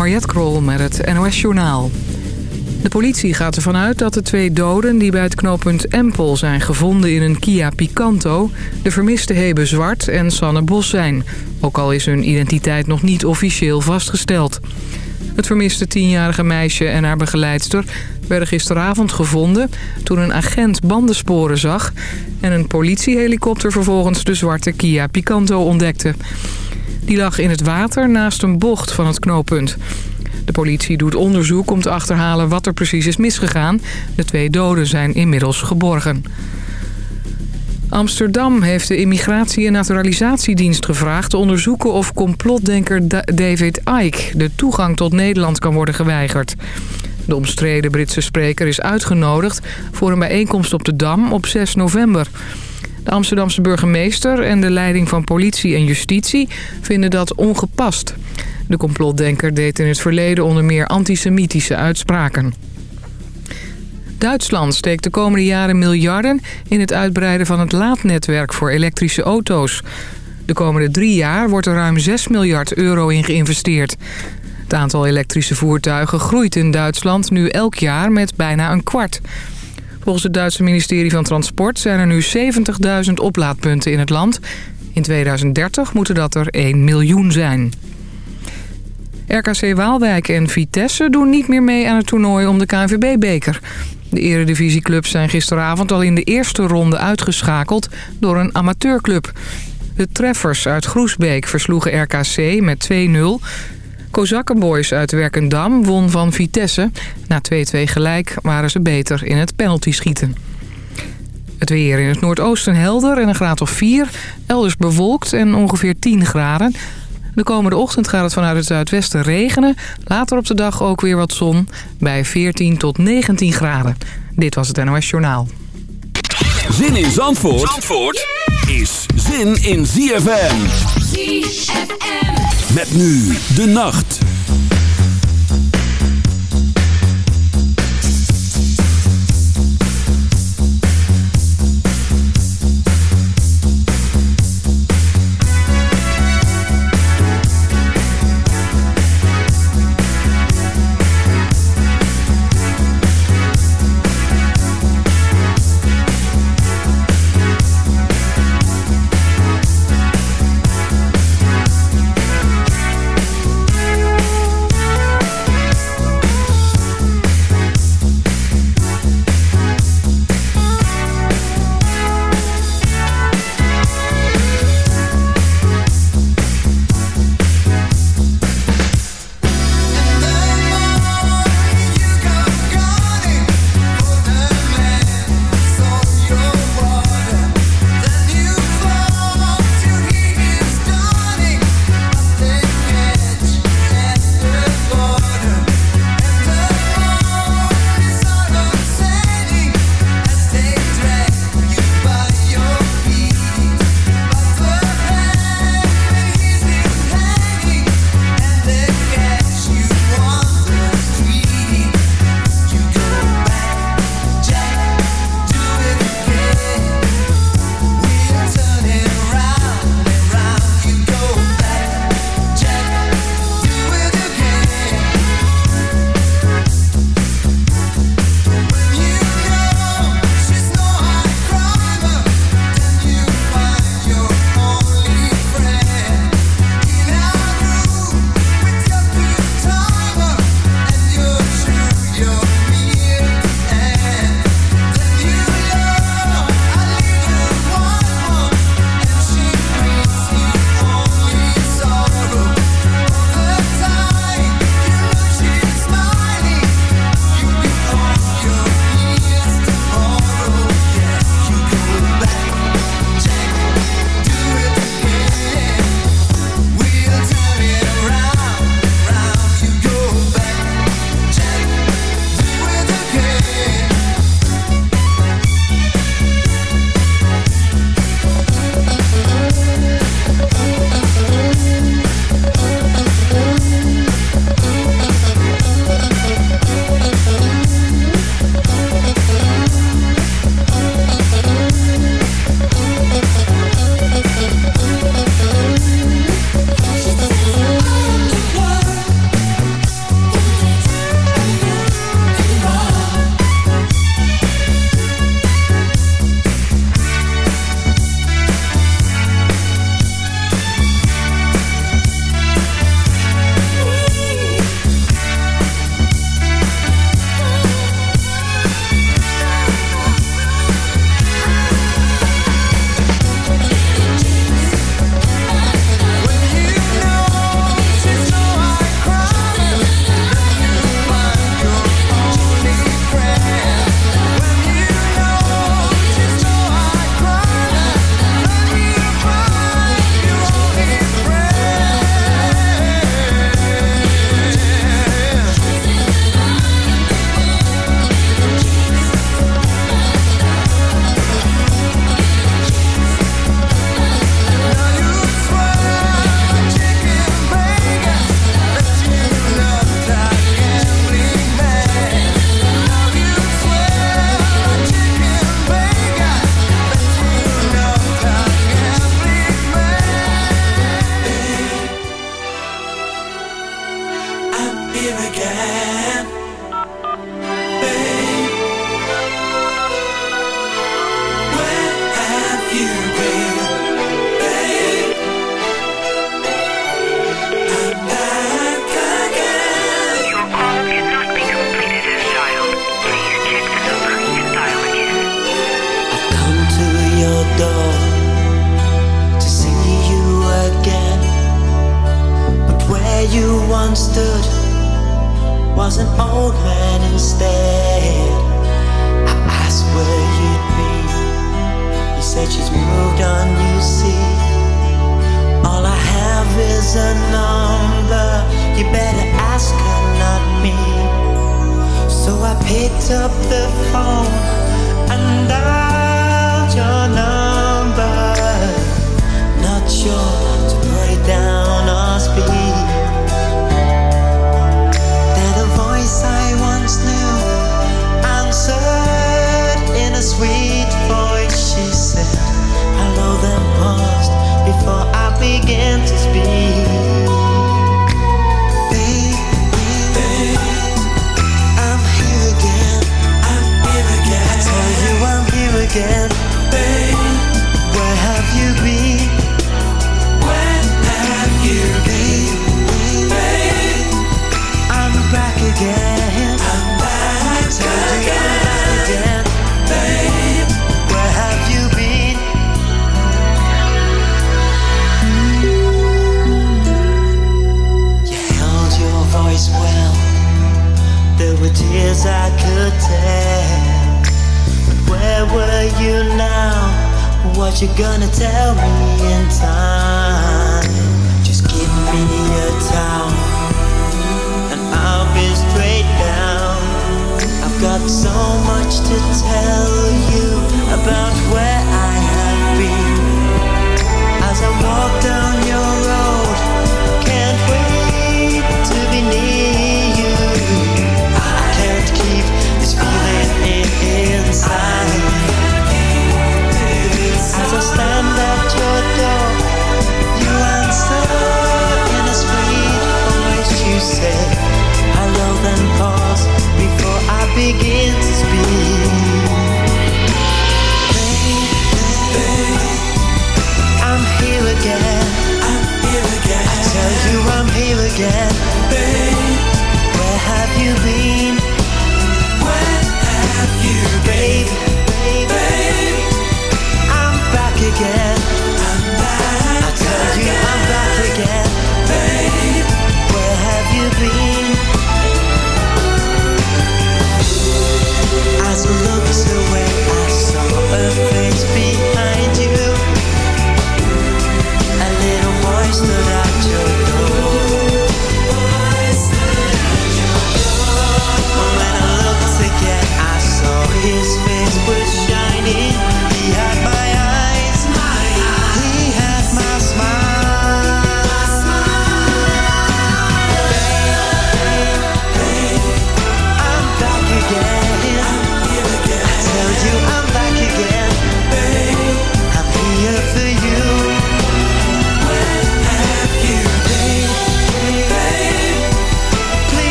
Mariette Krol met het NOS Journaal. De politie gaat ervan uit dat de twee doden die bij het knooppunt Empel zijn gevonden in een Kia Picanto... de vermiste Hebe Zwart en Sanne Bos zijn. Ook al is hun identiteit nog niet officieel vastgesteld. Het vermiste tienjarige meisje en haar begeleidster werden gisteravond gevonden... toen een agent bandensporen zag en een politiehelikopter vervolgens de zwarte Kia Picanto ontdekte. Die lag in het water naast een bocht van het knooppunt. De politie doet onderzoek om te achterhalen wat er precies is misgegaan. De twee doden zijn inmiddels geborgen. Amsterdam heeft de Immigratie- en Naturalisatiedienst gevraagd... te onderzoeken of complotdenker David Icke de toegang tot Nederland kan worden geweigerd. De omstreden Britse spreker is uitgenodigd voor een bijeenkomst op de Dam op 6 november. De Amsterdamse burgemeester en de leiding van politie en justitie vinden dat ongepast. De complotdenker deed in het verleden onder meer antisemitische uitspraken. Duitsland steekt de komende jaren miljarden in het uitbreiden van het laadnetwerk voor elektrische auto's. De komende drie jaar wordt er ruim 6 miljard euro in geïnvesteerd. Het aantal elektrische voertuigen groeit in Duitsland nu elk jaar met bijna een kwart. Volgens het Duitse ministerie van Transport zijn er nu 70.000 oplaadpunten in het land. In 2030 moeten dat er 1 miljoen zijn. RKC Waalwijk en Vitesse doen niet meer mee aan het toernooi om de KNVB-beker. De eredivisieclubs zijn gisteravond al in de eerste ronde uitgeschakeld door een amateurclub. De treffers uit Groesbeek versloegen RKC met 2-0. Kozakkenboys uit Werkendam won van Vitesse. Na 2-2 gelijk waren ze beter in het penaltyschieten. Het weer in het noordoosten helder en een graad of 4. Elders bewolkt en ongeveer 10 graden. De komende ochtend gaat het vanuit het zuidwesten regenen. Later op de dag ook weer wat zon bij 14 tot 19 graden. Dit was het NOS Journaal. Zin in Zandvoort, Zandvoort is zin in ZFM. ZFM. Met nu de nacht.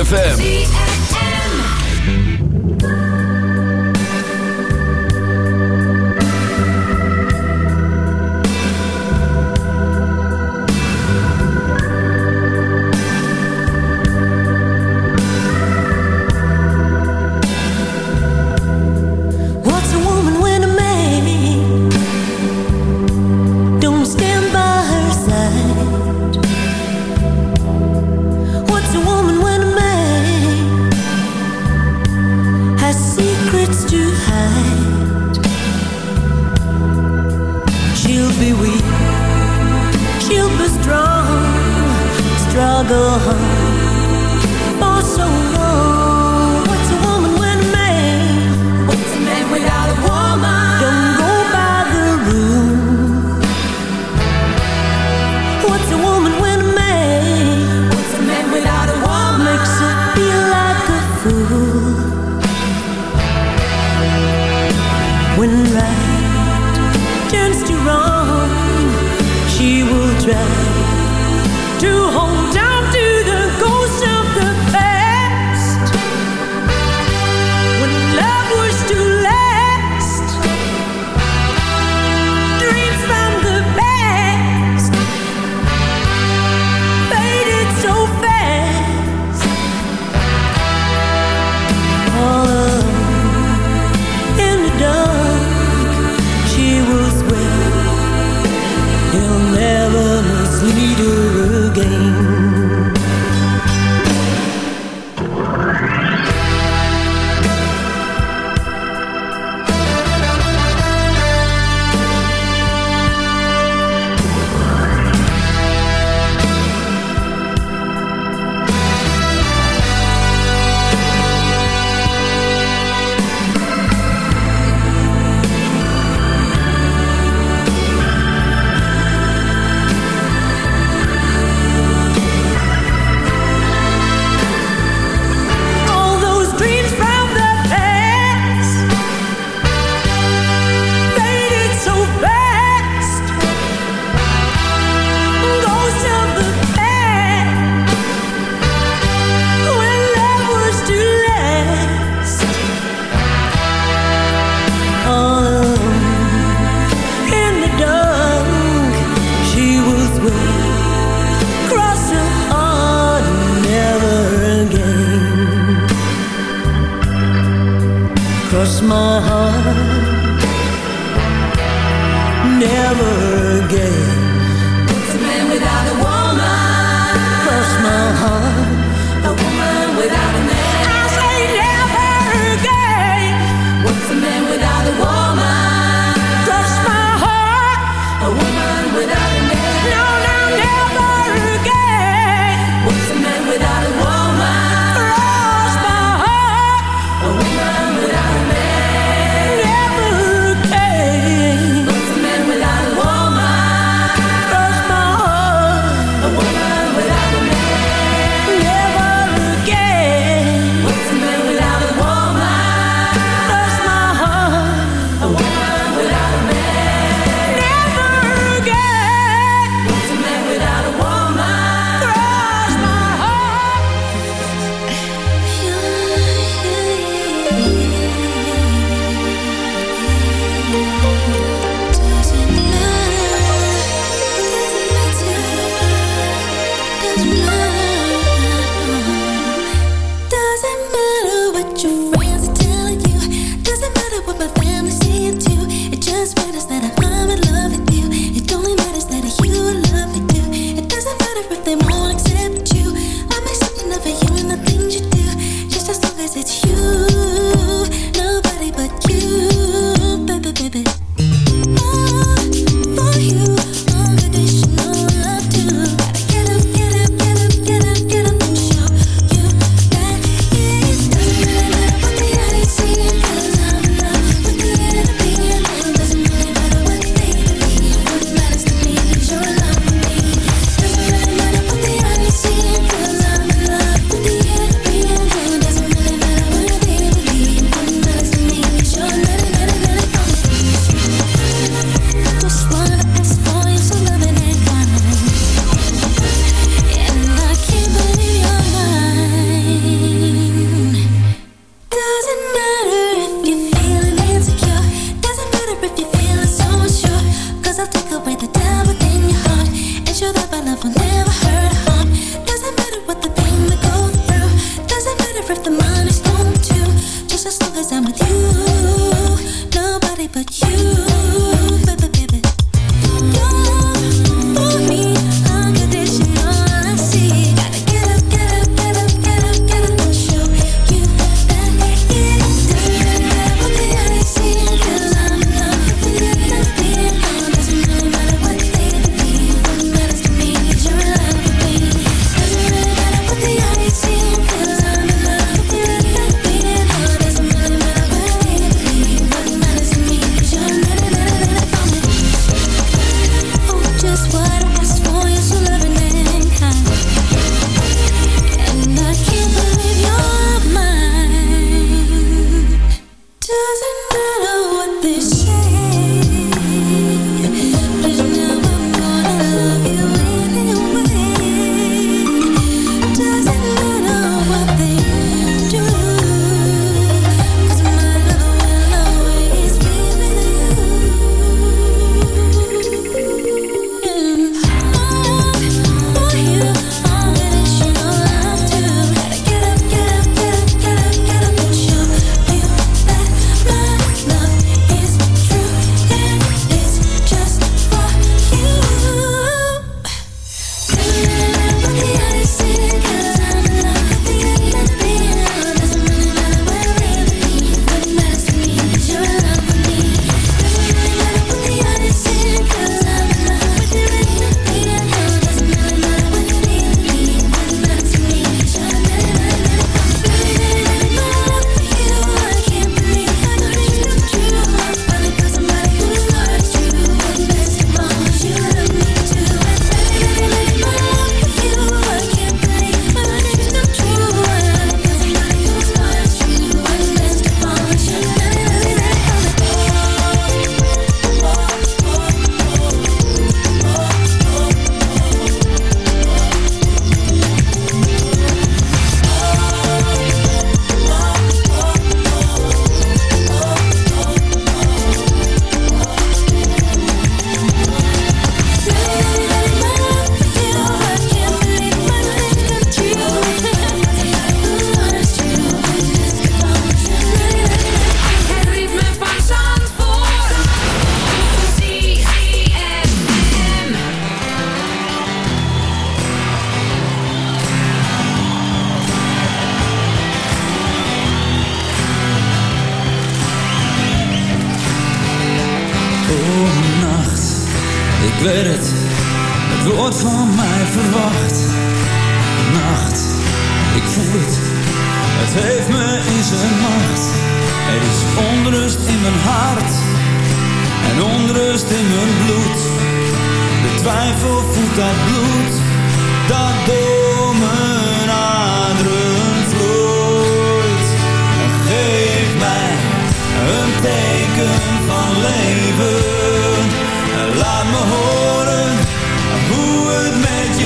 ZFM. drown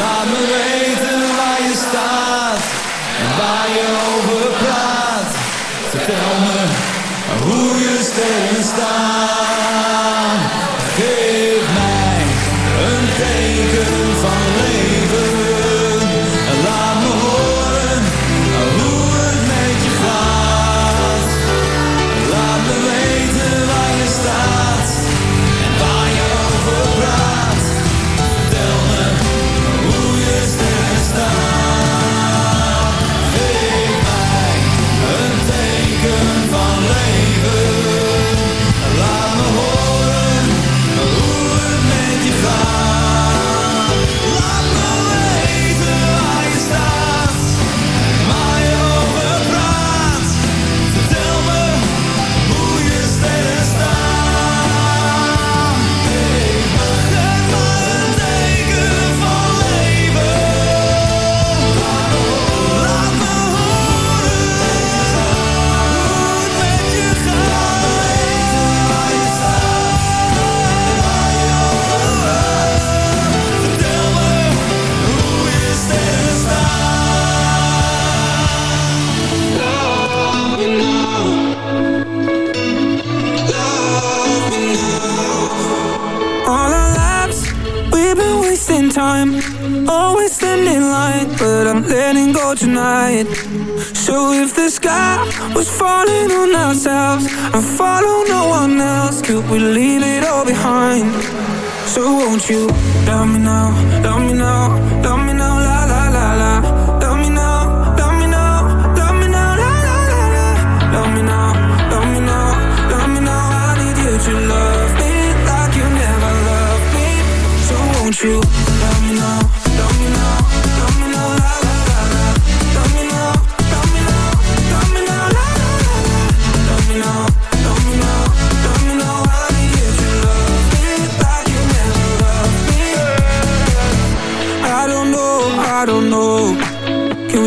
Laat me weten waar je staat en waar je over praat. Vertel me hoe je steen staat.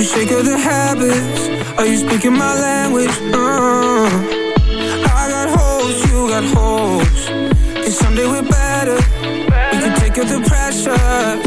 sick of the habits. Are you speaking my language? Uh, I got holes, you got holes. Someday we're better. We can take off the pressure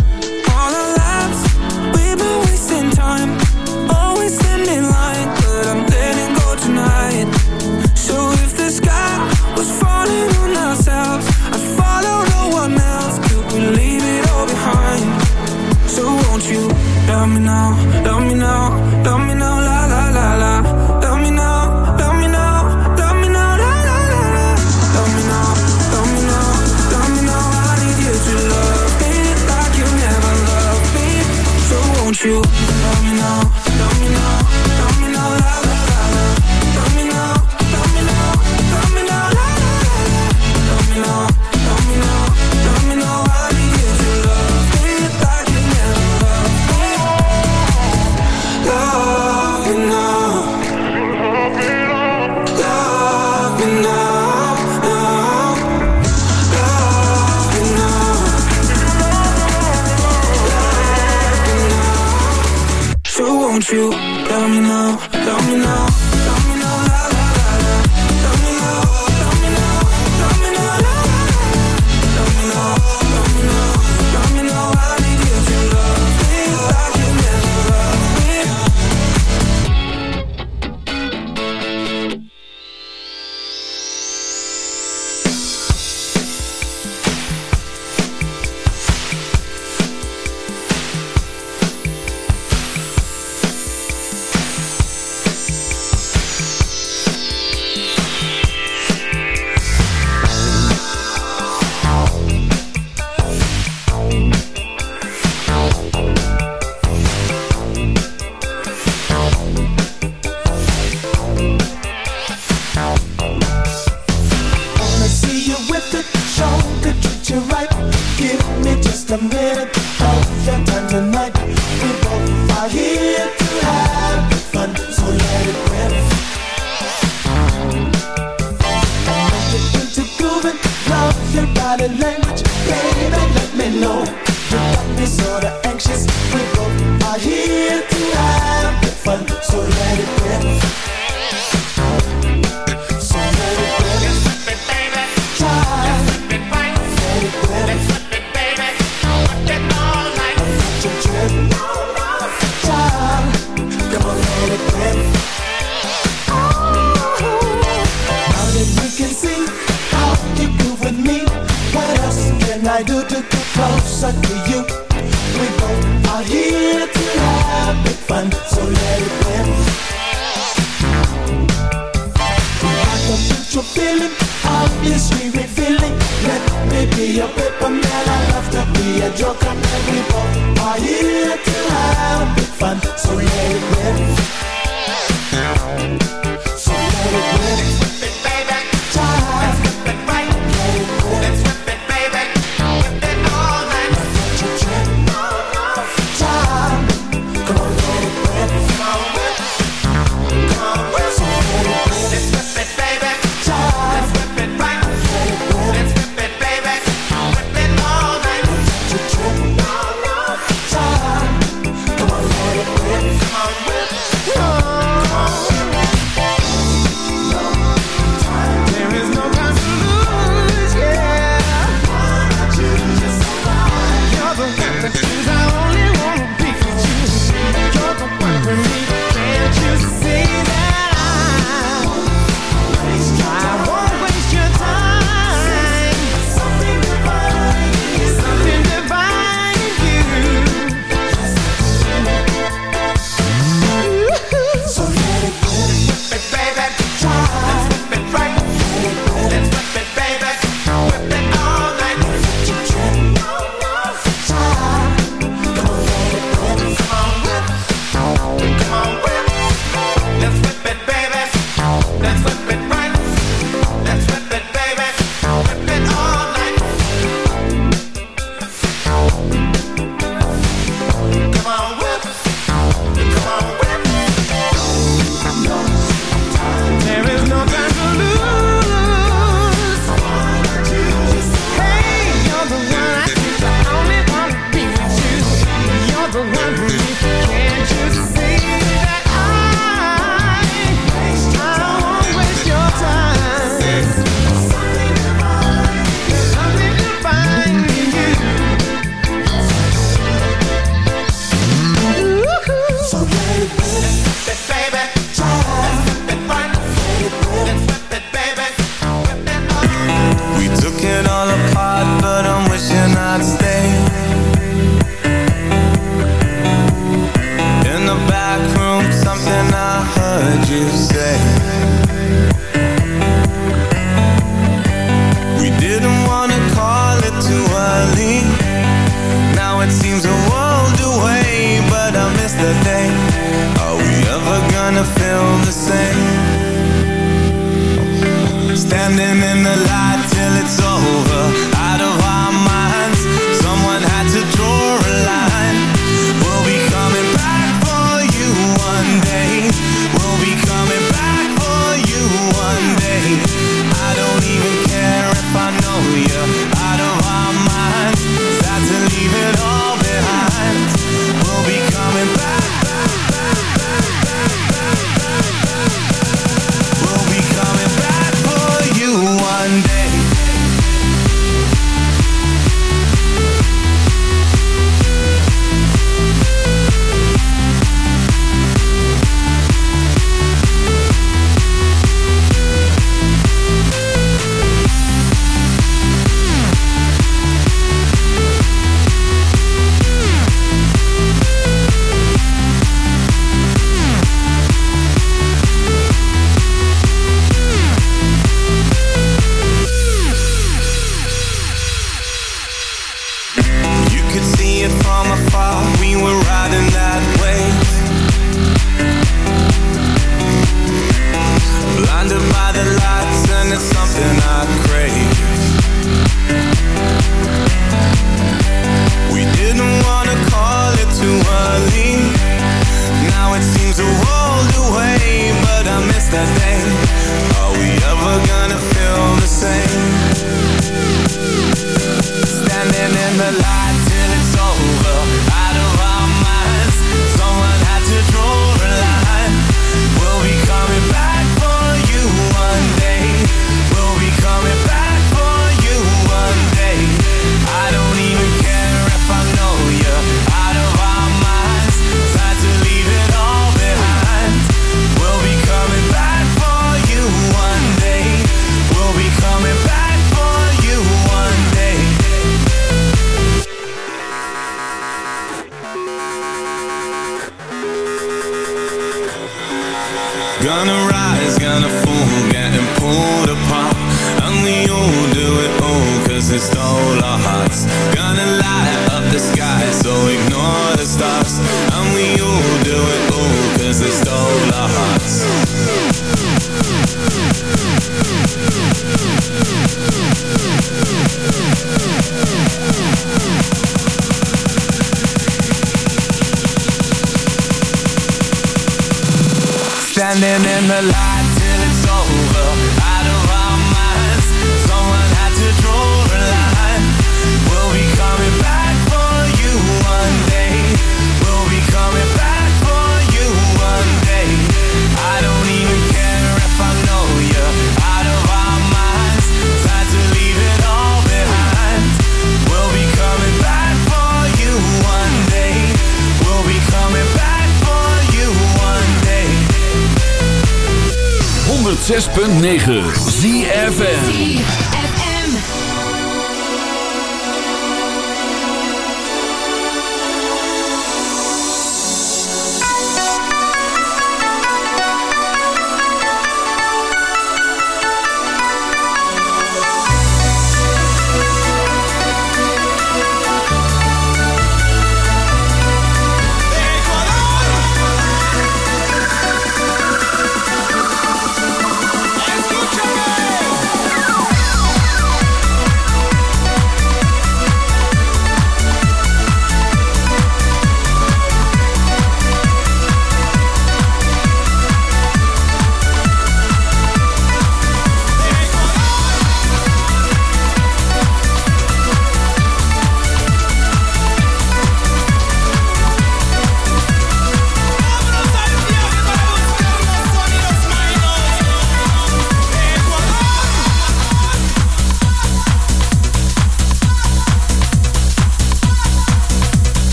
heard you say We didn't want to call it too early. Now it seems a world away But I miss day. Are we ever gonna feel the same? Standing in the light.